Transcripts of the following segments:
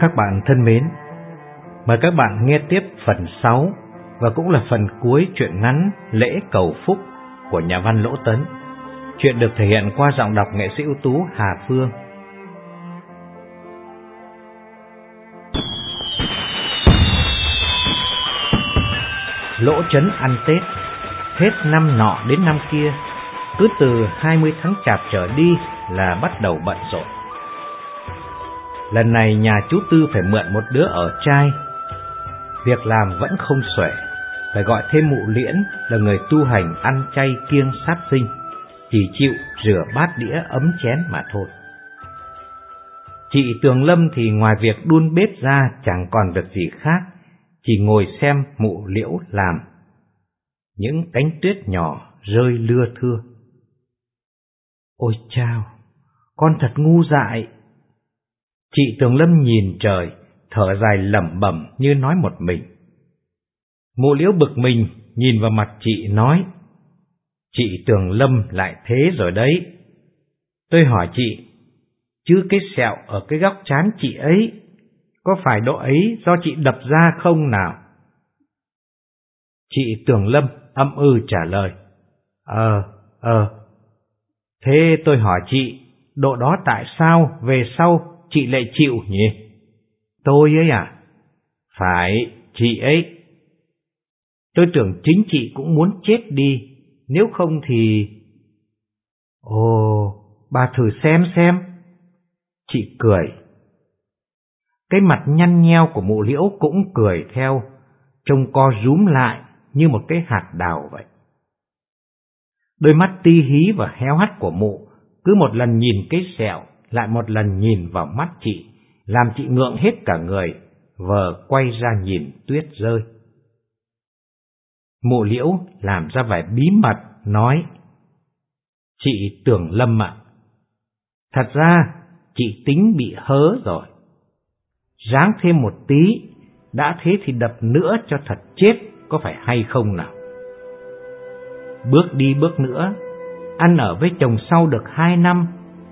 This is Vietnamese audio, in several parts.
Các bạn thân mến, mời các bạn nghe tiếp phần 6 và cũng là phần cuối truyện ngắn Lễ Cầu Phúc của nhà văn Lỗ Tấn. Chuyện được thể hiện qua giọng đọc nghệ sĩ ưu tú Hà Phương. Lỗ chấn ăn Tết, hết năm nọ đến năm kia, cứ từ 20 tháng chạp trở đi là bắt đầu bận rộn. Lần này nhà chú Tư phải mượn một đứa ở trai. Việc làm vẫn không xuể, phải gọi thêm mụ liễn là người tu hành ăn chay kiêng sát sinh, chỉ chịu rửa bát đĩa ấm chén mà thôi. Chị Tường Lâm thì ngoài việc đun bếp ra chẳng còn việc gì khác, chỉ ngồi xem mụ liễu làm. Những cánh tuyết nhỏ rơi lưa thưa. Ôi chao, con thật ngu dại. Chị Tường Lâm nhìn trời, thở dài lẩm bẩm như nói một mình. Mụ liễu bực mình, nhìn vào mặt chị nói, Chị Tường Lâm lại thế rồi đấy. Tôi hỏi chị, chứ cái sẹo ở cái góc chán chị ấy, có phải độ ấy do chị đập ra không nào? Chị Tường Lâm âm ư trả lời, Ờ, ờ. Thế tôi hỏi chị, độ đó tại sao về sau chị lại chịu nhỉ? Tôi ấy à? Phải, chị ấy. Tôi tưởng chính chị cũng muốn chết đi, nếu không thì... Ồ, bà thử xem xem. Chị cười. Cái mặt nhăn nheo của mụ liễu cũng cười theo, trông co rúm lại như một cái hạt đào vậy. Đôi mắt ti hí và héo hắt của mụ cứ một lần nhìn cái sẹo, lại một lần nhìn vào mắt chị, làm chị ngượng hết cả người, vờ quay ra nhìn tuyết rơi. Mụ liễu làm ra vẻ bí mật, nói, Chị tưởng lâm ạ, thật ra chị tính bị hớ rồi. Ráng thêm một tí, đã thế thì đập nữa cho thật chết, có phải hay không nào? Bước đi bước nữa, ăn ở với chồng sau được hai năm,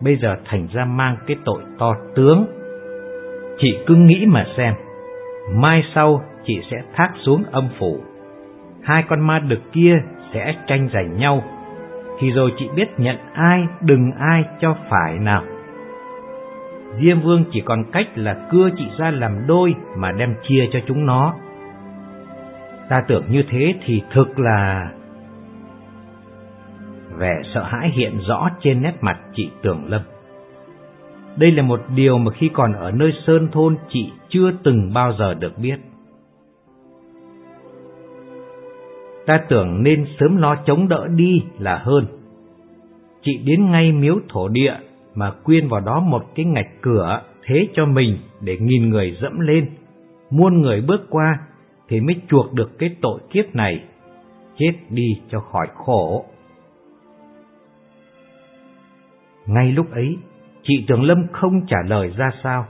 bây giờ thành ra mang cái tội to tướng. Chị cứ nghĩ mà xem, mai sau chị sẽ thác xuống âm phủ. Hai con ma đực kia sẽ tranh giành nhau, thì rồi chị biết nhận ai đừng ai cho phải nào. Diêm Vương chỉ còn cách là cưa chị ra làm đôi mà đem chia cho chúng nó. Ta tưởng như thế thì thực là... Vẻ sợ hãi hiện rõ trên nét mặt chị Tưởng Lâm. Đây là một điều mà khi còn ở nơi sơn thôn chị chưa từng bao giờ được biết. Ta tưởng nên sớm lo chống đỡ đi là hơn. Chị đến ngay miếu thổ địa mà quyên vào đó một cái ngạch cửa thế cho mình để nghìn người dẫm lên, muôn người bước qua thì mới chuộc được cái tội kiếp này, chết đi cho khỏi khổ. Ngay lúc ấy, chị Tường Lâm không trả lời ra sao,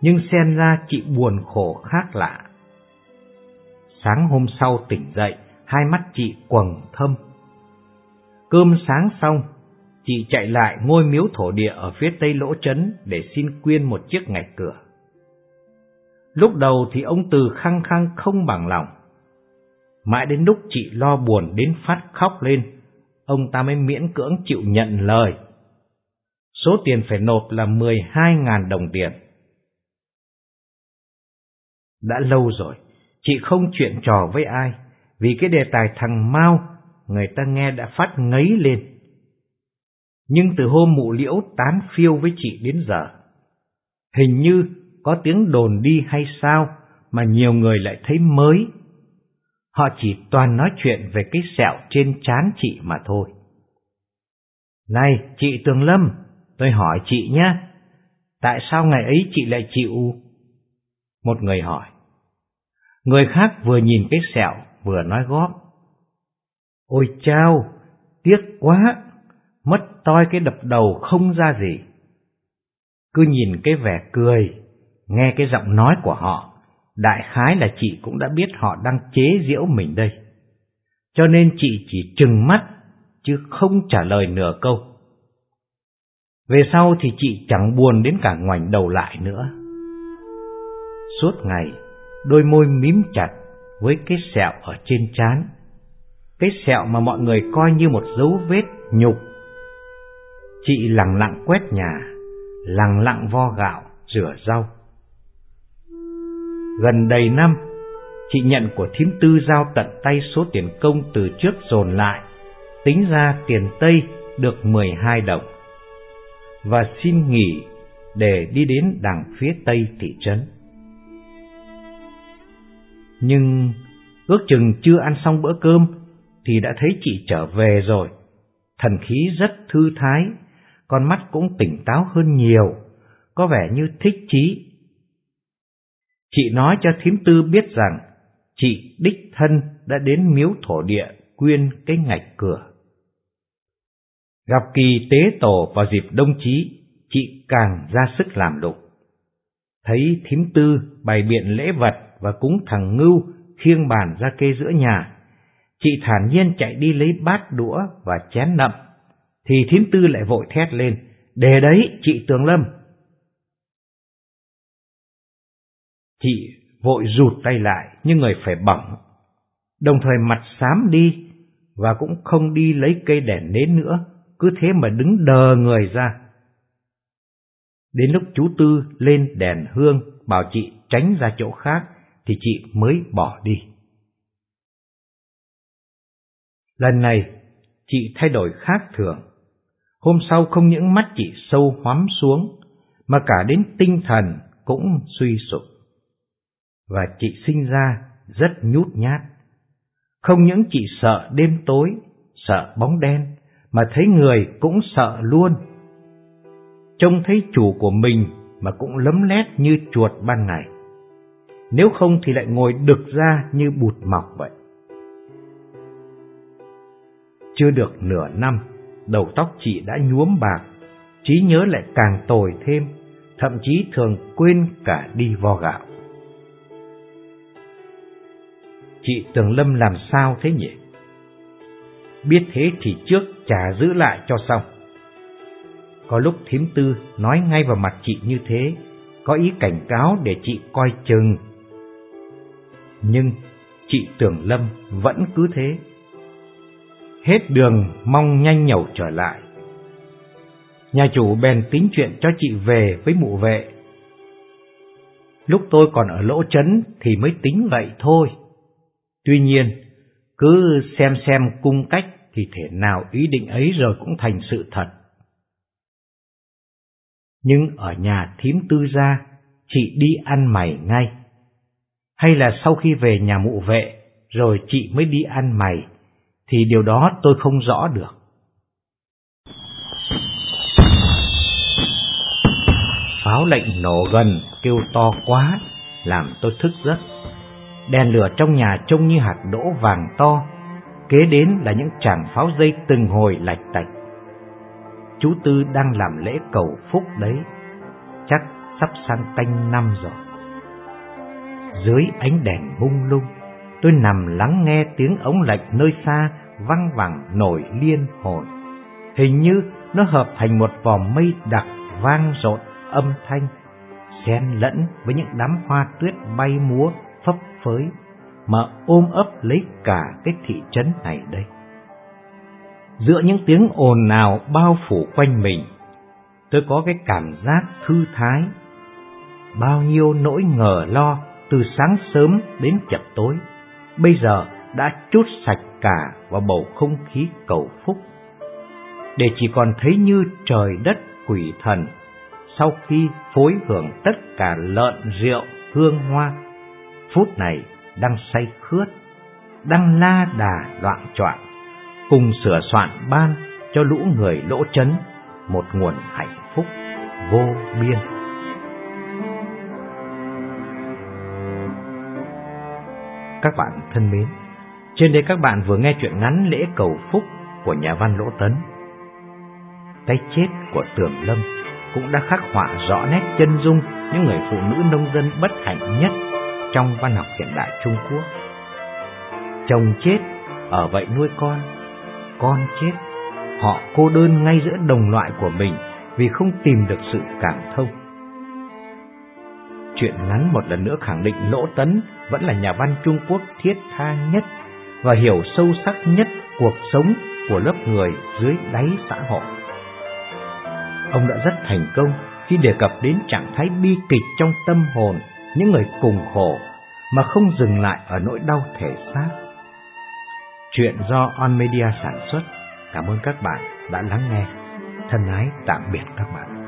nhưng xem ra chị buồn khổ khác lạ. Sáng hôm sau tỉnh dậy, hai mắt chị quầng thâm. Cơm sáng xong, chị chạy lại ngôi miếu thổ địa ở phía tây lỗ trấn để xin quyên một chiếc ngạch cửa. Lúc đầu thì ông Từ khăng khăng không bằng lòng. Mãi đến lúc chị lo buồn đến phát khóc lên, ông ta mới miễn cưỡng chịu nhận lời. Số tiền phải nộp là 12.000 đồng tiền. Đã lâu rồi, chị không chuyện trò với ai, vì cái đề tài thằng Mao, người ta nghe đã phát ngấy lên. Nhưng từ hôm mụ liễu tán phiêu với chị đến giờ, hình như có tiếng đồn đi hay sao mà nhiều người lại thấy mới. Họ chỉ toàn nói chuyện về cái sẹo trên trán chị mà thôi. Này, chị Tường Lâm, tôi hỏi chị nhé, tại sao ngày ấy chị lại chịu? Một người hỏi. Người khác vừa nhìn cái sẹo vừa nói góp. Ôi chao, tiếc quá, mất toi cái đập đầu không ra gì. Cứ nhìn cái vẻ cười, nghe cái giọng nói của họ, đại khái là chị cũng đã biết họ đang chế giễu mình đây. Cho nên chị chỉ trừng mắt, chứ không trả lời nửa câu. Về sau thì chị chẳng buồn đến cả ngoảnh đầu lại nữa. suốt ngày, đôi môi mím chặt với cái sẹo ở trên trán. Cái sẹo mà mọi người coi như một dấu vết nhục. Chị lặng lặng quét nhà, lặng lặng vo gạo, rửa rau. Gần đầy năm, chị nhận của thím tư giao tận tay số tiền công từ trước dồn lại, tính ra tiền Tây được 12 đồng, và xin nghỉ để đi đến đằng phía Tây thị trấn. Nhưng ước chừng chưa ăn xong bữa cơm thì đã thấy chị trở về rồi. Thần khí rất thư thái, con mắt cũng tỉnh táo hơn nhiều, có vẻ như thích chí. Chị nói cho thím tư biết rằng chị đích thân đã đến miếu thổ địa quyên cái ngạch cửa. Gặp kỳ tế tổ vào dịp đông chí, chị càng ra sức làm đục. Thấy thím tư bày biện lễ vật và cúng thằng ngưu khiêng bàn ra kê giữa nhà, chị thản nhiên chạy đi lấy bát đũa và chén nậm, thì thím tư lại vội thét lên, để đấy chị Tường Lâm. Chị vội rụt tay lại như người phải bỏng, đồng thời mặt xám đi và cũng không đi lấy cây đèn nến nữa, cứ thế mà đứng đờ người ra. Đến lúc chú Tư lên đèn hương bảo chị tránh ra chỗ khác thì chị mới bỏ đi. Lần này, chị thay đổi khác thường. Hôm sau không những mắt chị sâu hoắm xuống, mà cả đến tinh thần cũng suy sụp. Và chị sinh ra rất nhút nhát. Không những chị sợ đêm tối, sợ bóng đen, mà thấy người cũng sợ luôn. Trông thấy chủ của mình mà cũng lấm lét như chuột ban ngày. Nếu không thì lại ngồi đực ra như bụt mọc vậy. Chưa được nửa năm, đầu tóc chị đã nhuốm bạc, trí nhớ lại càng tồi thêm, thậm chí thường quên cả đi vo gạo. Chị Tường Lâm làm sao thế nhỉ? Biết thế thì trước trả giữ lại cho xong. Có lúc thím tư nói ngay vào mặt chị như thế, có ý cảnh cáo để chị coi chừng. Nhưng chị tưởng Lâm vẫn cứ thế. Hết đường mong nhanh nhẩu trở lại. Nhà chủ bèn tính chuyện cho chị về với mụ vệ. Lúc tôi còn ở lỗ chấn thì mới tính vậy thôi. Tuy nhiên, cứ xem xem cung cách thì thể nào ý định ấy rồi cũng thành sự thật. Nhưng ở nhà thím tư gia, chị đi ăn mày ngay. Hay là sau khi về nhà mụ vệ, rồi chị mới đi ăn mày, thì điều đó tôi không rõ được. Pháo lệnh nổ gần, kêu to quá, làm tôi thức giấc. Đèn lửa trong nhà trông như hạt đỗ vàng to, kế đến là những chàng pháo dây từng hồi lạch tạch. Chú Tư đang làm lễ cầu phúc đấy, chắc sắp sang canh năm rồi. Dưới ánh đèn hung lung, tôi nằm lắng nghe tiếng ống lạch nơi xa văng vẳng nổi liên hồi. Hình như nó hợp thành một vòng mây đặc vang rộn âm thanh, xen lẫn với những đám hoa tuyết bay múa phấp phới mà ôm ấp lấy cả cái thị trấn này đây. Giữa những tiếng ồn nào bao phủ quanh mình, tôi có cái cảm giác thư thái. Bao nhiêu nỗi ngờ lo từ sáng sớm đến chập tối, bây giờ đã chút sạch cả vào bầu không khí cầu phúc. Để chỉ còn thấy như trời đất quỷ thần sau khi phối hưởng tất cả lợn rượu hương hoa, phút này đang say khướt, đang la đà loạn choạng, cùng sửa soạn ban cho lũ người lỗ chấn một nguồn hạnh phúc vô biên. Các bạn thân mến, trên đây các bạn vừa nghe chuyện ngắn lễ cầu phúc của nhà văn Lỗ Tấn. Cái chết của Tường Lâm cũng đã khắc họa rõ nét chân dung những người phụ nữ nông dân bất hạnh nhất trong văn học hiện đại Trung Quốc. Chồng chết, ở vậy nuôi con, con chết, họ cô đơn ngay giữa đồng loại của mình vì không tìm được sự cảm thông. truyện ngắn một lần nữa khẳng định Lỗ Tấn vẫn là nhà văn Trung Quốc thiết tha nhất và hiểu sâu sắc nhất cuộc sống của lớp người dưới đáy xã hội. Ông đã rất thành công khi đề cập đến trạng thái bi kịch trong tâm hồn những người cùng khổ mà không dừng lại ở nỗi đau thể xác. Chuyện do On Media sản xuất. Cảm ơn các bạn đã lắng nghe. Thân ái tạm biệt các bạn.